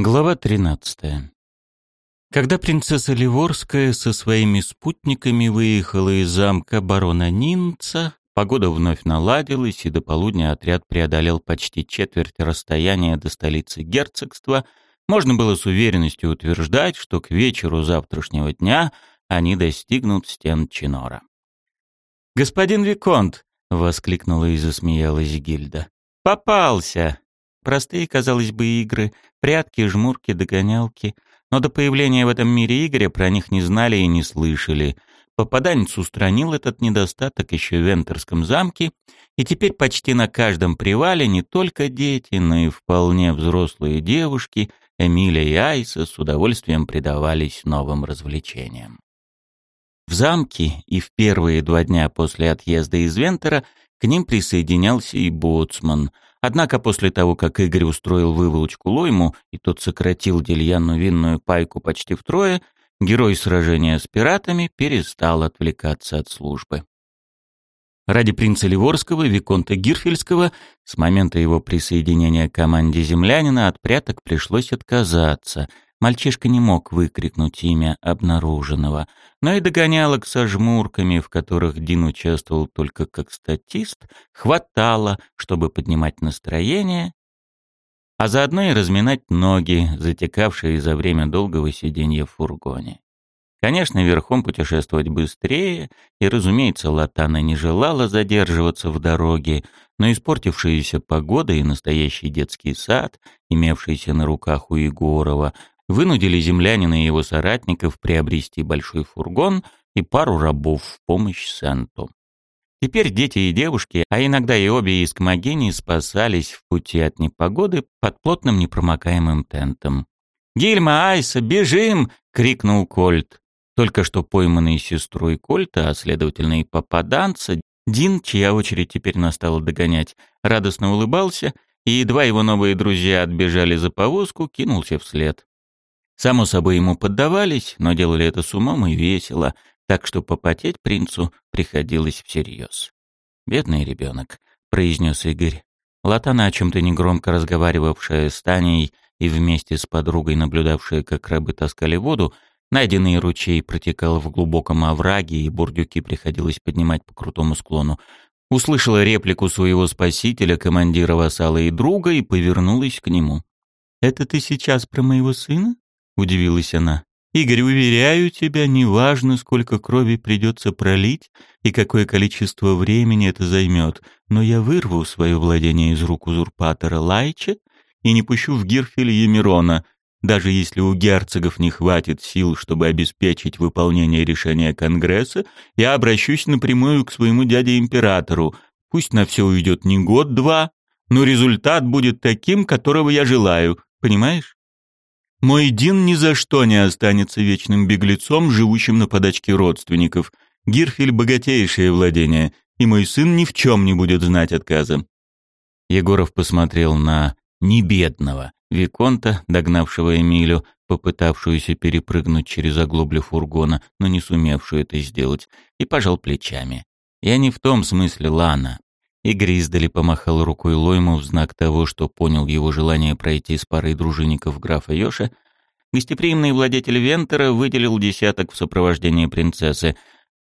Глава 13. Когда принцесса Ливорская со своими спутниками выехала из замка барона Нинца, погода вновь наладилась, и до полудня отряд преодолел почти четверть расстояния до столицы герцогства, можно было с уверенностью утверждать, что к вечеру завтрашнего дня они достигнут стен Чинора. «Господин Виконт!» — воскликнула и засмеялась Гильда. «Попался!» Простые, казалось бы, игры, прятки, жмурки, догонялки. Но до появления в этом мире Игоря про них не знали и не слышали. Попаданец устранил этот недостаток еще в Вентерском замке, и теперь почти на каждом привале не только дети, но и вполне взрослые девушки, Эмилия и Айса, с удовольствием предавались новым развлечениям. В замке и в первые два дня после отъезда из Вентера к ним присоединялся и боцман — Однако после того, как Игорь устроил выволочку Лойму, и тот сократил Дельяну винную пайку почти втрое, герой сражения с пиратами перестал отвлекаться от службы. Ради принца Ливорского, Виконта Гирфельского, с момента его присоединения к команде землянина от пряток пришлось отказаться — Мальчишка не мог выкрикнуть имя обнаруженного, но и догонялок со жмурками, в которых Дин участвовал только как статист, хватало, чтобы поднимать настроение, а заодно и разминать ноги, затекавшие за время долгого сидения в фургоне. Конечно, верхом путешествовать быстрее, и, разумеется, Латана не желала задерживаться в дороге, но испортившаяся погода и настоящий детский сад, имевшийся на руках у Егорова, вынудили землянина и его соратников приобрести большой фургон и пару рабов в помощь Санту. Теперь дети и девушки, а иногда и обе из Кмагени спасались в пути от непогоды под плотным непромокаемым тентом. «Гильма, Айса, бежим!» — крикнул Кольт. Только что пойманный сестрой Кольта, а следовательно и попаданца, Дин, чья очередь теперь настала догонять, радостно улыбался, и едва его новые друзья отбежали за повозку, кинулся вслед. Само собой ему поддавались, но делали это с умом и весело, так что попотеть принцу приходилось всерьез. «Бедный ребенок», — произнес Игорь. Латана, о чем-то негромко разговаривавшая с Таней и вместе с подругой наблюдавшая, как рабы таскали воду, найденный ручей протекал в глубоком овраге, и бурдюки приходилось поднимать по крутому склону, услышала реплику своего спасителя, командира вассала и друга, и повернулась к нему. «Это ты сейчас про моего сына?» Удивилась она. Игорь, уверяю тебя, неважно, сколько крови придется пролить и какое количество времени это займет, но я вырву свое владение из рук узурпатора Лайча и не пущу в Гирфель Емирона, даже если у герцогов не хватит сил, чтобы обеспечить выполнение решения Конгресса, я обращусь напрямую к своему дяде-императору. Пусть на все уйдет не год-два, но результат будет таким, которого я желаю, понимаешь? Мой Дин ни за что не останется вечным беглецом, живущим на подачке родственников. Гирфель — богатейшее владение, и мой сын ни в чем не будет знать отказа». Егоров посмотрел на небедного Виконта, догнавшего Эмилю, попытавшуюся перепрыгнуть через оглоблю фургона, но не сумевшую это сделать, и пожал плечами. «Я не в том смысле, Лана. Игорь издали помахал рукой Лойму в знак того, что понял его желание пройти с парой дружинников графа Йоша. Гостеприимный владетель Вентера выделил десяток в сопровождении принцессы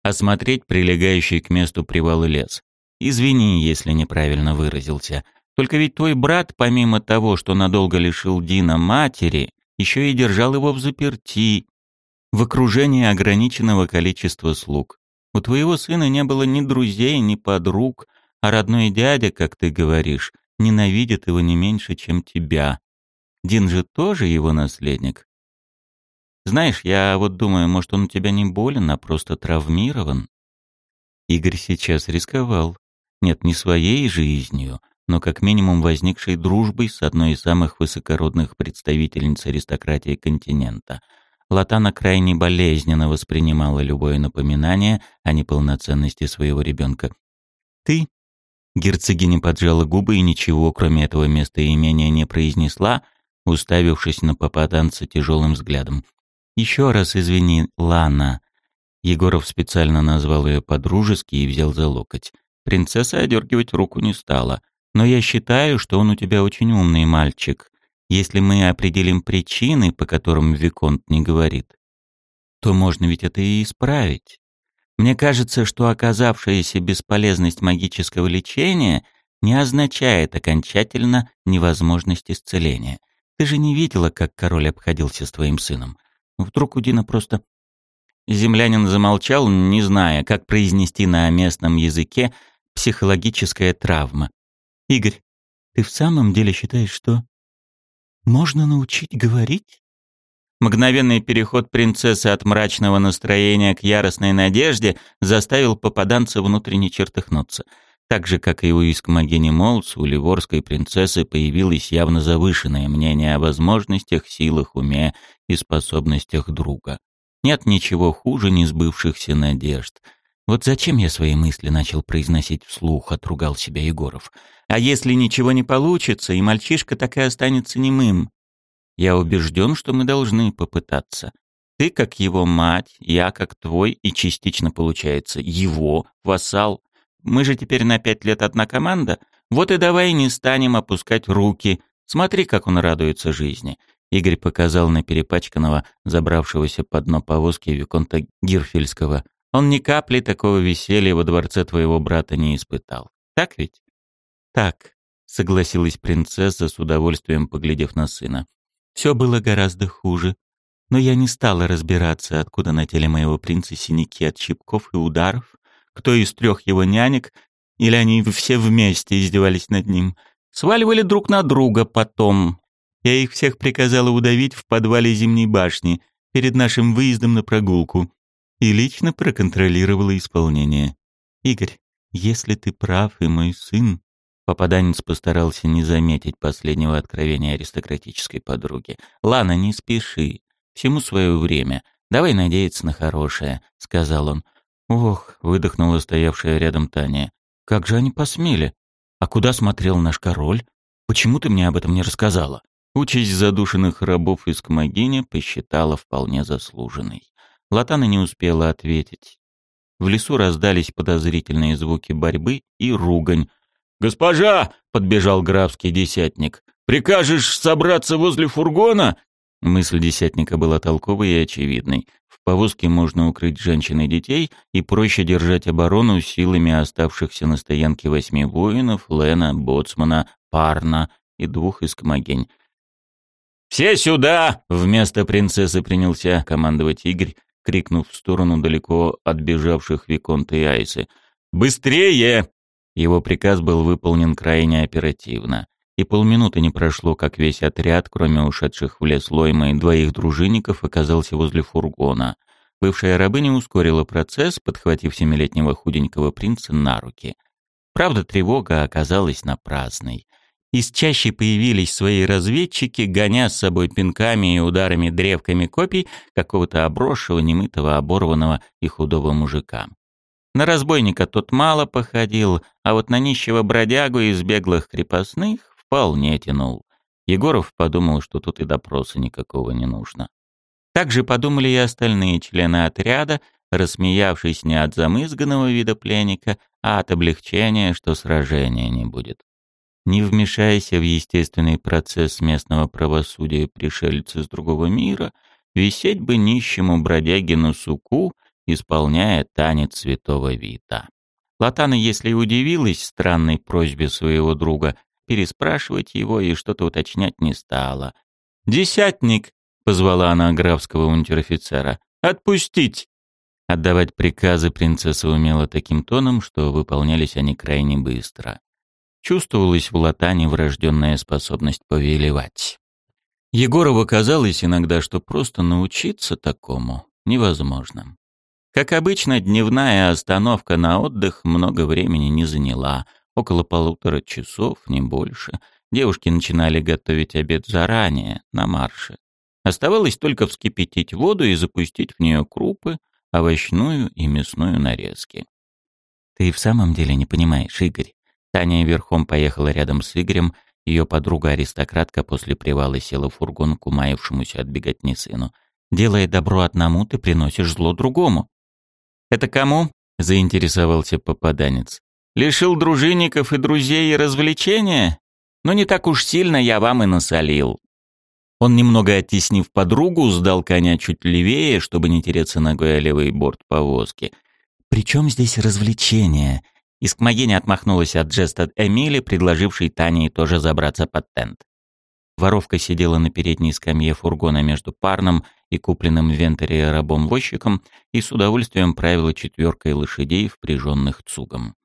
осмотреть прилегающий к месту привал и лес. Извини, если неправильно выразился. Только ведь твой брат, помимо того, что надолго лишил Дина матери, еще и держал его в заперти, в окружении ограниченного количества слуг. У твоего сына не было ни друзей, ни подруг, а родной дядя, как ты говоришь, ненавидит его не меньше, чем тебя. Дин же тоже его наследник. Знаешь, я вот думаю, может, он у тебя не болен, а просто травмирован. Игорь сейчас рисковал. Нет, не своей жизнью, но как минимум возникшей дружбой с одной из самых высокородных представительниц аристократии континента. Латана крайне болезненно воспринимала любое напоминание о неполноценности своего ребенка. «Ты Герцогиня поджала губы и ничего, кроме этого места имения, не произнесла, уставившись на попаданца тяжелым взглядом. «Еще раз извини, Лана». Егоров специально назвал ее по-дружески и взял за локоть. Принцесса одергивать руку не стала. «Но я считаю, что он у тебя очень умный мальчик. Если мы определим причины, по которым Виконт не говорит, то можно ведь это и исправить. Мне кажется, что оказавшаяся бесполезность магического лечения не означает окончательно невозможность исцеления. Ты же не видела, как король обходился с твоим сыном. Вдруг у Дина просто... Землянин замолчал, не зная, как произнести на местном языке психологическая травма. «Игорь, ты в самом деле считаешь, что можно научить говорить?» Мгновенный переход принцессы от мрачного настроения к яростной надежде заставил попаданца внутренне чертыхнуться. Так же, как и у Искмогини Молц, у ливорской принцессы появилось явно завышенное мнение о возможностях, силах, уме и способностях друга. Нет ничего хуже несбывшихся надежд. Вот зачем я свои мысли начал произносить вслух, отругал себя Егоров. А если ничего не получится, и мальчишка так и останется немым? Я убежден, что мы должны попытаться. Ты как его мать, я как твой и частично, получается, его вассал. Мы же теперь на пять лет одна команда. Вот и давай не станем опускать руки. Смотри, как он радуется жизни. Игорь показал на перепачканного, забравшегося под дно повозки Виконта Гирфельского. Он ни капли такого веселья во дворце твоего брата не испытал. Так ведь? Так, согласилась принцесса с удовольствием, поглядев на сына. Все было гораздо хуже. Но я не стала разбираться, откуда на теле моего принца синяки от щипков и ударов, кто из трех его нянек, или они все вместе издевались над ним, сваливали друг на друга потом. Я их всех приказала удавить в подвале Зимней башни перед нашим выездом на прогулку и лично проконтролировала исполнение. «Игорь, если ты прав, и мой сын, Попаданец постарался не заметить последнего откровения аристократической подруги. «Лана, не спеши. Всему свое время. Давай надеяться на хорошее», — сказал он. «Ох», — выдохнула стоявшая рядом Таня. «Как же они посмели? А куда смотрел наш король? Почему ты мне об этом не рассказала?» Участь задушенных рабов из Камагиня посчитала вполне заслуженной. Латана не успела ответить. В лесу раздались подозрительные звуки борьбы и ругань, «Госпожа!» — подбежал графский десятник. «Прикажешь собраться возле фургона?» Мысль десятника была толковой и очевидной. В повозке можно укрыть женщин и детей, и проще держать оборону силами оставшихся на стоянке восьми воинов, Лена, Боцмана, Парна и двух из Камагень. «Все сюда!» — вместо принцессы принялся командовать Игорь, крикнув в сторону далеко отбежавших Виконта и Айсы. «Быстрее!» Его приказ был выполнен крайне оперативно. И полминуты не прошло, как весь отряд, кроме ушедших в лес Лойма и двоих дружинников, оказался возле фургона. Бывшая рабыня ускорила процесс, подхватив семилетнего худенького принца на руки. Правда, тревога оказалась напрасной. Из чаще появились свои разведчики, гоня с собой пинками и ударами древками копий какого-то обросшего, немытого, оборванного и худого мужика. На разбойника тот мало походил, а вот на нищего бродягу из беглых крепостных вполне тянул. Егоров подумал, что тут и допроса никакого не нужно. Так же подумали и остальные члены отряда, рассмеявшись не от замызганного вида пленника, а от облегчения, что сражения не будет. Не вмешаясь в естественный процесс местного правосудия пришельца с другого мира, висеть бы нищему бродяге на суку исполняя танец святого Вита. Латана, если удивилась странной просьбе своего друга, переспрашивать его и что-то уточнять не стала. «Десятник!» — позвала она графского унтер-офицера. «Отпустить!» Отдавать приказы принцесса умела таким тоном, что выполнялись они крайне быстро. Чувствовалась в Латане врожденная способность повелевать. Егорову казалось иногда, что просто научиться такому невозможно. Как обычно, дневная остановка на отдых много времени не заняла, около полутора часов, не больше. Девушки начинали готовить обед заранее, на марше. Оставалось только вскипятить воду и запустить в нее крупы, овощную и мясную нарезки. «Ты в самом деле не понимаешь, Игорь?» Таня верхом поехала рядом с Игорем, ее подруга-аристократка после привала села в фургон к умаявшемуся от беготни сыну. «Делая добро одному, ты приносишь зло другому. «Это кому?» — заинтересовался попаданец. «Лишил дружинников и друзей развлечения? Но не так уж сильно я вам и насолил. Он, немного оттеснив подругу, сдал коня чуть левее, чтобы не тереться ногой о левый борт повозки. «Причем здесь развлечение?» Искмогиня отмахнулась от жеста Эмили, предложившей Тане тоже забраться под тент. Воровка сидела на передней скамье фургона между парным и купленным в Вентере рабом-возчиком и с удовольствием правила четверкой лошадей, впряженных цугом.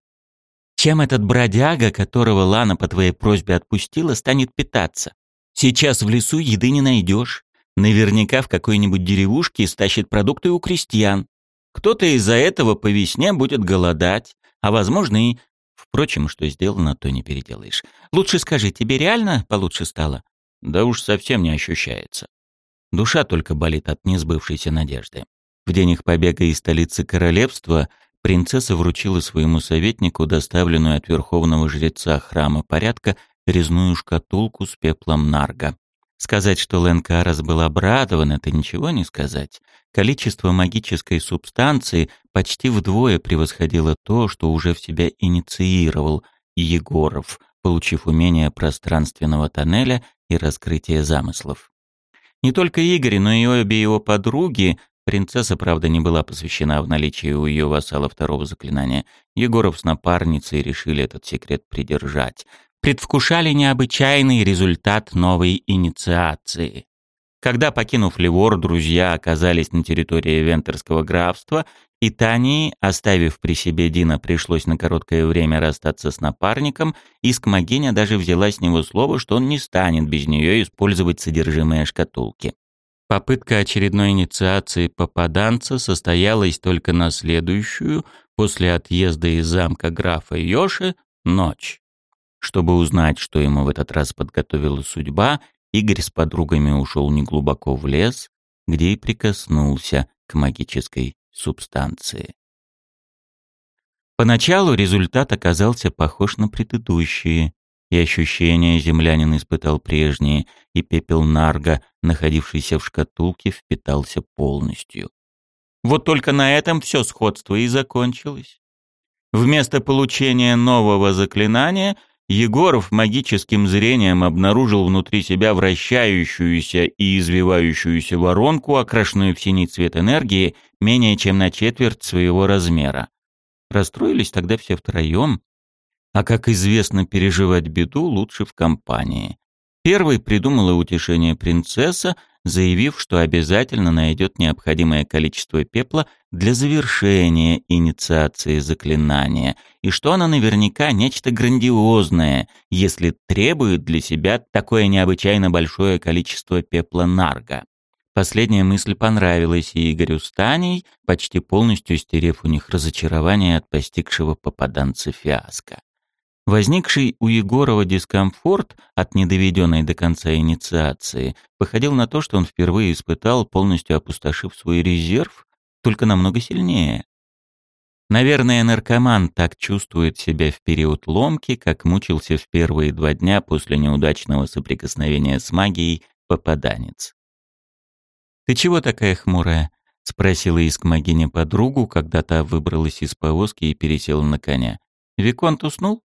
«Чем этот бродяга, которого Лана по твоей просьбе отпустила, станет питаться? Сейчас в лесу еды не найдешь. Наверняка в какой-нибудь деревушке стащит продукты у крестьян. Кто-то из-за этого по весне будет голодать, а возможно и... Впрочем, что сделано, то не переделаешь. Лучше скажи, тебе реально получше стало? Да уж совсем не ощущается. Душа только болит от несбывшейся надежды. В день их побега из столицы королевства принцесса вручила своему советнику доставленную от верховного жреца храма порядка резную шкатулку с пеплом нарга. Сказать, что Ленкарас был обрадован, это ничего не сказать. Количество магической субстанции почти вдвое превосходило то, что уже в себя инициировал Егоров, получив умение пространственного тоннеля и раскрытие замыслов. Не только Игорь, но и обе его подруги, принцесса, правда, не была посвящена в наличие у ее вассала второго заклинания, Егоров с напарницей решили этот секрет придержать, предвкушали необычайный результат новой инициации. Когда, покинув Ливор, друзья оказались на территории Вентерского графства, и Тании, оставив при себе Дина, пришлось на короткое время расстаться с напарником, Искмогиня даже взяла с него слово, что он не станет без нее использовать содержимое шкатулки. Попытка очередной инициации попаданца состоялась только на следующую, после отъезда из замка графа Йоши, ночь. Чтобы узнать, что ему в этот раз подготовила судьба, Игорь с подругами ушел неглубоко в лес, где и прикоснулся к магической субстанции. Поначалу результат оказался похож на предыдущие, и ощущения землянин испытал прежние, и пепел нарга, находившийся в шкатулке, впитался полностью. Вот только на этом все сходство и закончилось. Вместо получения нового заклинания Егоров магическим зрением обнаружил внутри себя вращающуюся и извивающуюся воронку, окрашенную в синий цвет энергии, менее чем на четверть своего размера. Расстроились тогда все втроем, а, как известно, переживать беду лучше в компании. Первой придумала утешение принцесса, заявив, что обязательно найдет необходимое количество пепла для завершения инициации заклинания, и что она наверняка нечто грандиозное, если требует для себя такое необычайно большое количество пепла нарга. Последняя мысль понравилась и Игорю с Таней, почти полностью стерев у них разочарование от постигшего попаданца фиаско. Возникший у Егорова дискомфорт от недоведенной до конца инициации походил на то, что он впервые испытал, полностью опустошив свой резерв, только намного сильнее. Наверное, наркоман так чувствует себя в период ломки, как мучился в первые два дня после неудачного соприкосновения с магией попаданец. «Ты чего такая хмурая?» — спросила Искмогиня подругу, когда та выбралась из повозки и пересела на коня. «Виконт уснул?»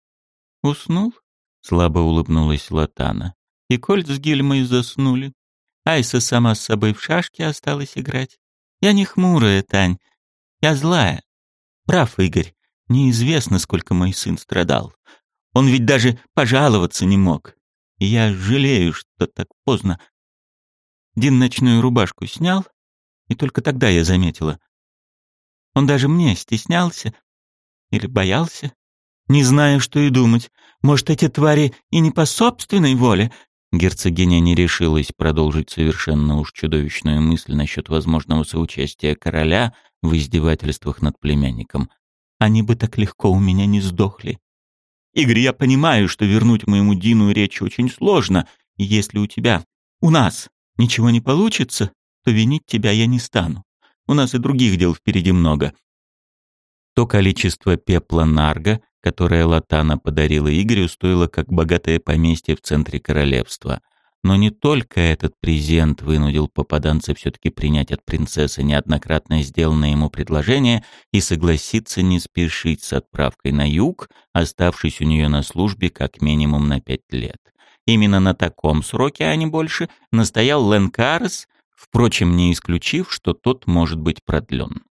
«Уснул?» — слабо улыбнулась Латана. «И Кольт с Гильмой заснули. Айса сама с собой в шашки осталась играть. Я не хмурая, Тань. Я злая. Прав, Игорь. Неизвестно, сколько мой сын страдал. Он ведь даже пожаловаться не мог. Я жалею, что так поздно. Дин ночную рубашку снял, и только тогда я заметила. Он даже мне стеснялся или боялся. Не знаю, что и думать. Может, эти твари и не по собственной воле?» Герцогиня не решилась продолжить совершенно уж чудовищную мысль насчет возможного соучастия короля в издевательствах над племянником. «Они бы так легко у меня не сдохли. Игорь, я понимаю, что вернуть моему Дину речь очень сложно, и если у тебя, у нас, ничего не получится, то винить тебя я не стану. У нас и других дел впереди много. То количество пепла нарга, которое Латана подарила Игорю, стоило как богатое поместье в центре королевства. Но не только этот презент вынудил попаданца все-таки принять от принцессы неоднократно сделанное ему предложение и согласиться не спешить с отправкой на юг, оставшись у нее на службе как минимум на пять лет. Именно на таком сроке, а не больше, настоял Ленкарес, впрочем, не исключив, что тот может быть продлен.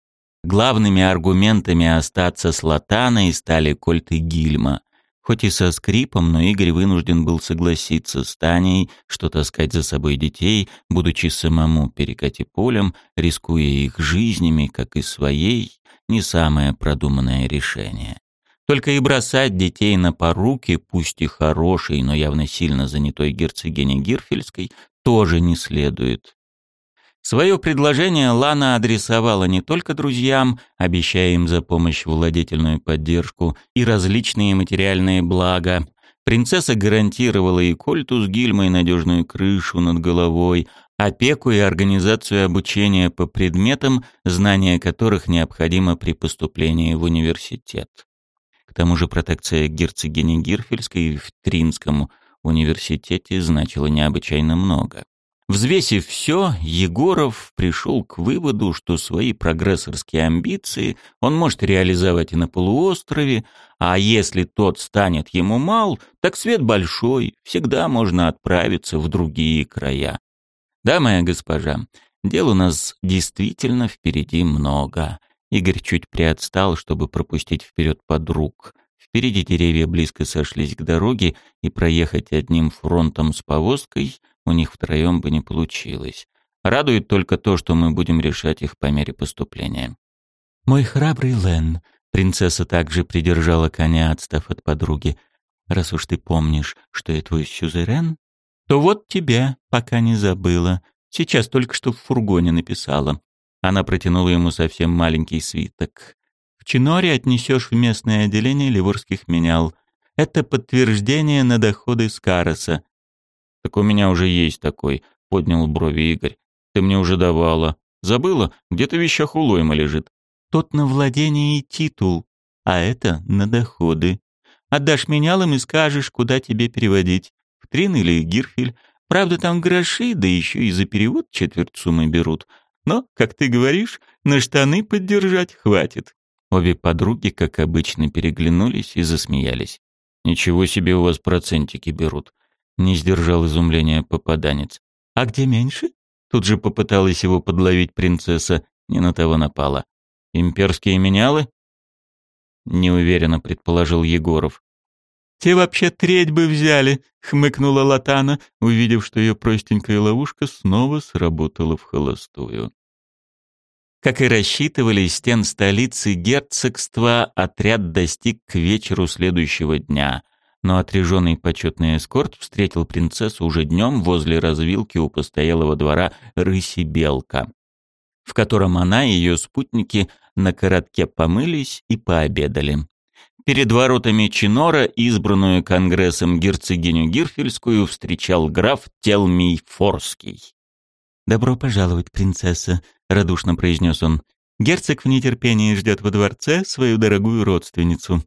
Главными аргументами остаться с Латаной стали Кольт и Гильма. Хоть и со скрипом, но Игорь вынужден был согласиться с Таней, что таскать за собой детей, будучи самому перекати полем, рискуя их жизнями, как и своей, не самое продуманное решение. Только и бросать детей на поруки, пусть и хорошей, но явно сильно занятой герцогине Гирфельской, тоже не следует. Свое предложение Лана адресовала не только друзьям, обещая им за помощь владетельную поддержку и различные материальные блага. Принцесса гарантировала и Кольту с Гильмой надежную крышу над головой, опеку и организацию обучения по предметам, знания которых необходимо при поступлении в университет. К тому же протекция герцогини Гирфельской в Тринском университете значила необычайно много. Взвесив все, Егоров пришел к выводу, что свои прогрессорские амбиции он может реализовать и на полуострове, а если тот станет ему мал, так свет большой, всегда можно отправиться в другие края. Да, моя госпожа, дел у нас действительно впереди много. Игорь чуть приотстал, чтобы пропустить вперед подруг. Впереди деревья близко сошлись к дороге, и проехать одним фронтом с повозкой — у них втроем бы не получилось. Радует только то, что мы будем решать их по мере поступления. «Мой храбрый Лен», — принцесса также придержала коня, отстав от подруги, «раз уж ты помнишь, что я твой сюзерен, то вот тебя, пока не забыла. Сейчас только что в фургоне написала». Она протянула ему совсем маленький свиток. «В Чиноре отнесешь в местное отделение ливорских менял. Это подтверждение на доходы Скароса. «Так у меня уже есть такой», — поднял брови Игорь. «Ты мне уже давала. Забыла? Где-то в вещах у Лойма лежит». «Тот на владение и титул, а это на доходы. Отдашь менялам и скажешь, куда тебе переводить. В Трин или Гирфель. Правда, там гроши, да еще и за перевод четверть суммы берут. Но, как ты говоришь, на штаны поддержать хватит». Обе подруги, как обычно, переглянулись и засмеялись. «Ничего себе у вас процентики берут», не сдержал изумления попаданец. «А где меньше?» Тут же попыталась его подловить принцесса, не на того напала. «Имперские менялы?» Неуверенно предположил Егоров. «Те вообще треть бы взяли», — хмыкнула Латана, увидев, что ее простенькая ловушка снова сработала в холостую. Как и рассчитывали, стен столицы герцогства отряд достиг к вечеру следующего дня — но отряженный почетный эскорт встретил принцессу уже днем возле развилки у постоялого двора «Рыси Белка», в котором она и ее спутники на коротке помылись и пообедали. Перед воротами Чинора, избранную Конгрессом герцогиню Гирфельскую, встречал граф Телмий Форский. «Добро пожаловать, принцесса», — радушно произнес он. «Герцог в нетерпении ждет во дворце свою дорогую родственницу».